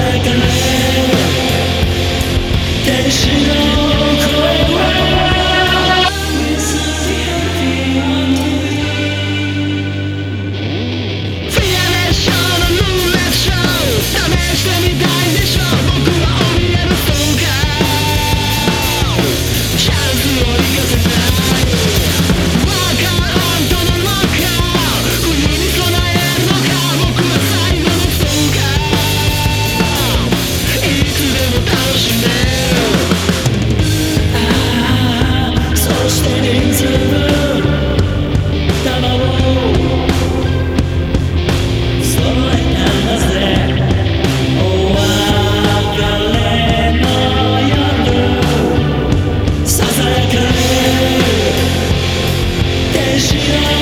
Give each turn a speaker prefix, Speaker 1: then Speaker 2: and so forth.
Speaker 1: like a Yeah.